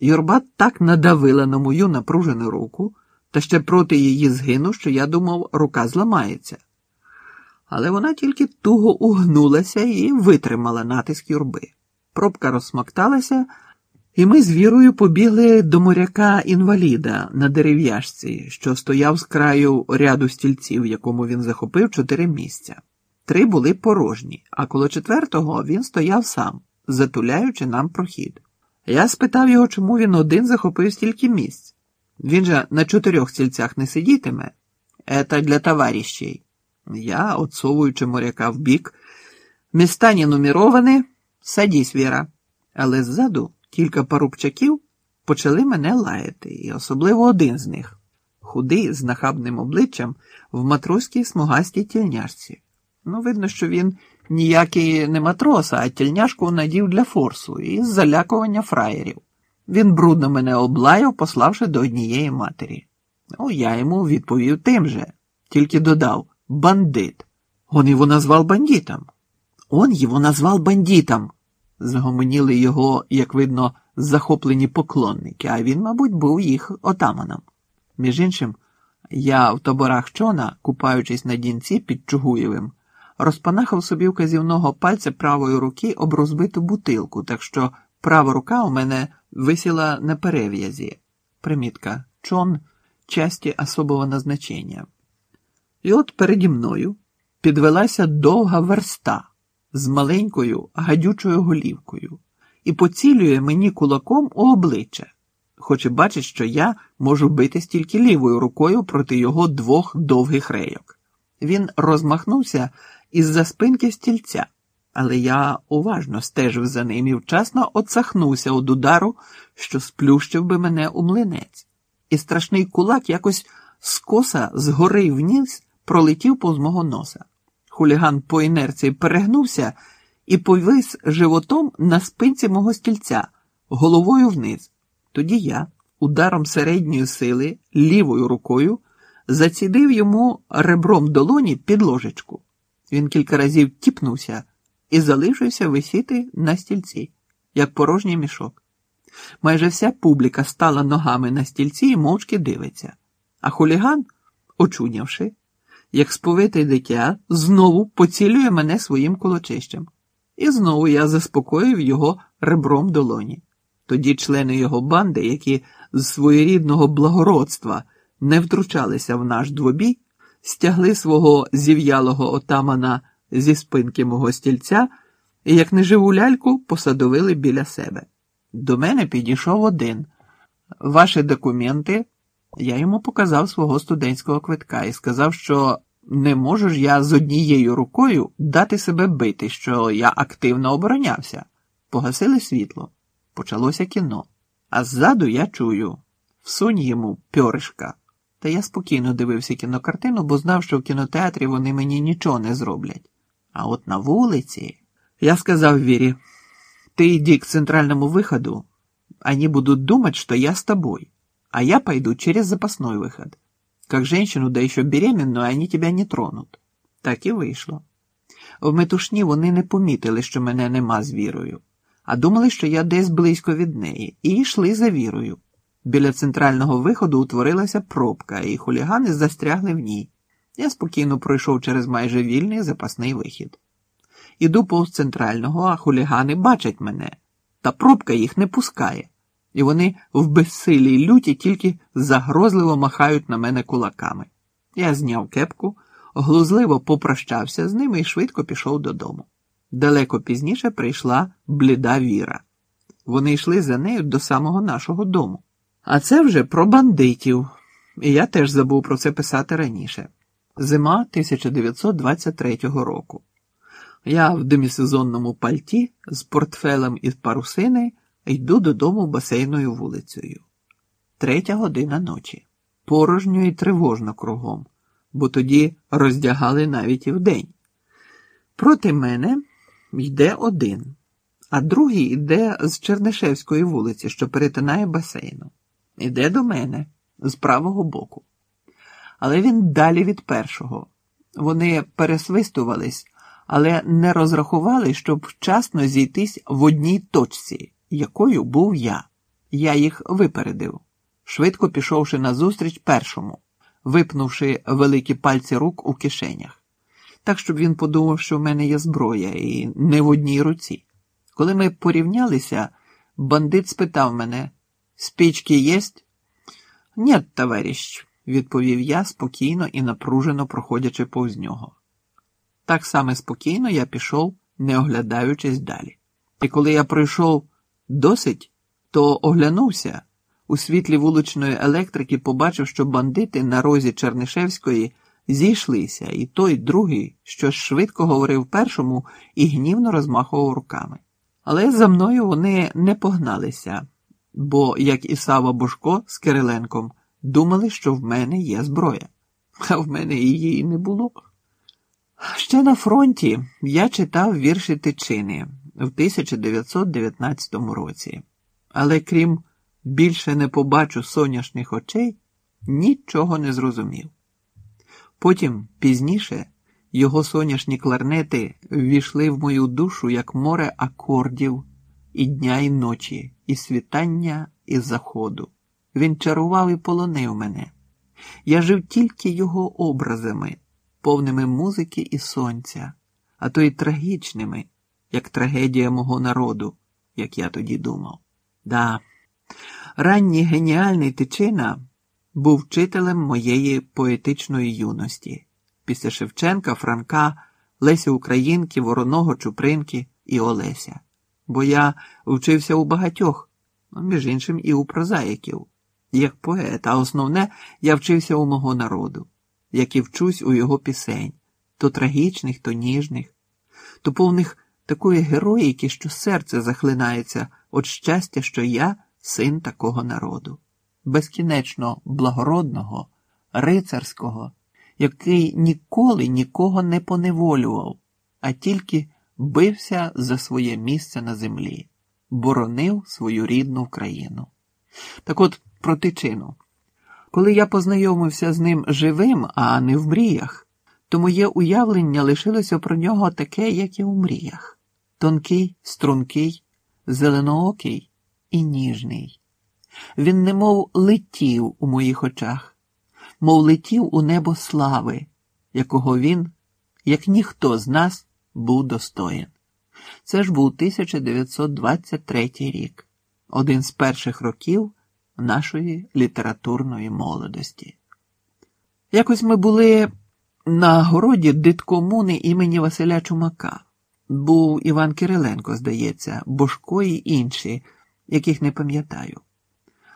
Юрба так надавила на мою напружену руку, та ще проти її згину, що я думав, рука зламається. Але вона тільки туго угнулася і витримала натиск юрби. Пробка розсмокталася, і ми з вірою побігли до моряка інваліда на дерев'яшці, що стояв з краю ряду стільців, якому він захопив чотири місця. Три були порожні, а коло четвертого він стояв сам, затуляючи нам прохід. Я спитав його, чому він один захопив стільки місць. Він же на чотирьох стільцях не сидітиме. Ета для товаріщей. Я, отсовуючи моряка в бік, міста не нумероване, садись, Віра. Але ззаду кілька парубчаків почали мене лаяти, і особливо один з них худий, з нахабним обличчям в матроській смугастій тільняшці. Ну, видно, що він ніякий не матрос, а тільняшку надів для форсу і залякування фраєрів. Він брудно мене облаяв, пославши до однієї матері. Ну, я йому відповів тим же, тільки додав бандит. Он його назвав бандитом. Он його назвав бандитом. Загомоніли його, як видно, захоплені поклонники, а він, мабуть, був їх отаманом. Між іншим, я в таборах чона, купаючись на дінці під Чугуєвим, розпанахав собі вказівного пальця правої руки об розбиту бутилку, так що права рука у мене висіла на перев'язі. Примітка чон часті особого назначення. І от переді мною підвелася довга верста з маленькою гадючою голівкою і поцілює мені кулаком у обличчя, хоч і бачить, що я можу битись тільки лівою рукою проти його двох довгих рейок. Він розмахнувся із-за спинки стільця, але я уважно стежив за ним і вчасно оцахнувся від удару, що сплющив би мене у млинець, і страшний кулак якось скоса згори вниз пролетів повз мого носа. Хуліган по інерції перегнувся і повис животом на спинці мого стільця, головою вниз. Тоді я, ударом середньої сили, лівою рукою, зацідив йому ребром долоні під ложечку. Він кілька разів тіпнувся і залишився висіти на стільці, як порожній мішок. Майже вся публіка стала ногами на стільці і мовчки дивиться, а хуліган, очунявши, як сповите дитя, знову поцілює мене своїм кулачищем. І знову я заспокоїв його ребром долоні. Тоді члени його банди, які з своєрідного благородства не втручалися в наш двобій, стягли свого зів'ялого отамана зі спинки мого стільця і, як неживу ляльку, посадовили біля себе. До мене підійшов один. Ваші документи. Я йому показав свого студентського квитка і сказав, що не можу ж я з однією рукою дати себе бити, що я активно оборонявся. Погасили світло. Почалося кіно. А ззаду я чую всунь йому пьоришка. Та я спокійно дивився кінокартину, бо знав, що в кінотеатрі вони мені нічого не зроблять. А от на вулиці я сказав Вірі, ти йди к центральному виходу, они будут думать, что я с тобой, а я пойду через запасной выход. Как женщину, да еще беременную, они тебя не тронут. Так і вийшло. В метушні вони не помітили, що мене нема з вірою, а думали, що я десь близько від неї, і йшли за вірою. Біля центрального виходу утворилася пробка, і хулігани застрягли в ній. Я спокійно пройшов через майже вільний запасний вихід. Іду повз центрального, а хулігани бачать мене, та пробка їх не пускає, і вони в безсилі й люті тільки загрозливо махають на мене кулаками. Я зняв кепку, глузливо попрощався з ними і швидко пішов додому. Далеко пізніше прийшла бліда віра. Вони йшли за нею до самого нашого дому. А це вже про бандитів, і я теж забув про це писати раніше. Зима 1923 року. Я в демісезонному пальті з портфелем із парусини йду додому басейною вулицею. Третя година ночі. Порожньо і тривожно кругом, бо тоді роздягали навіть і вдень. Проти мене йде один, а другий йде з Чернишевської вулиці, що перетинає басейну. Іде до мене з правого боку. Але він далі від першого. Вони пересвистувались, але не розрахували, щоб вчасно зійтись в одній точці, якою був я. я їх випередив, швидко пішовши назустріч першому, випнувши великі пальці рук у кишенях, так, щоб він подумав, що в мене є зброя, і не в одній руці. Коли ми порівнялися, бандит спитав мене: спічки єсть? Ні, товарищ, відповів я спокійно і напружено проходячи повз нього. Так само спокійно я пішов, не оглядаючись далі. І коли я пройшов досить, то оглянувся у світлі вуличної електрики, побачив, що бандити на розі Чернишевської зійшлися, і той другий щось швидко говорив першому і гнівно розмахував руками. Але за мною вони не погналися, бо, як і Сава Бушко з Кириленком, думали, що в мене є зброя, а в мене її не було. Ще на фронті я читав вірші Тичини в 1919 році, але крім більше не побачу соняшних очей, нічого не зрозумів. Потім, пізніше, його соняшні кларнети ввійшли в мою душу як море акордів і дня, і ночі, і світання, і заходу. Він чарував і полонив мене. Я жив тільки його образами, повними музики і сонця, а то й трагічними, як трагедія мого народу, як я тоді думав. Да, ранній геніальний тичина був вчителем моєї поетичної юності після Шевченка, Франка, Лесі Українки, Вороного, Чупринки і Олеся. Бо я вчився у багатьох, ну, між іншим, і у прозаїків, як поет, а основне, я вчився у мого народу, як і вчусь у його пісень, то трагічних, то ніжних, то повних такої героїки, що серце захлинається від щастя, що я син такого народу, безкінечно благородного, рицарського який ніколи нікого не поневолював, а тільки бився за своє місце на землі, боронив свою рідну країну. Так от про тичину. Коли я познайомився з ним живим, а не в мріях, то моє уявлення лишилося про нього таке, як і у мріях тонкий, стрункий, зеленоокий і ніжний. Він немов летів у моїх очах мов летів у небо слави, якого він, як ніхто з нас, був достоїн. Це ж був 1923 рік, один з перших років нашої літературної молодості. Якось ми були на городі диткомуни імені Василя Чумака. Був Іван Кириленко, здається, Бошко і інші, яких не пам'ятаю.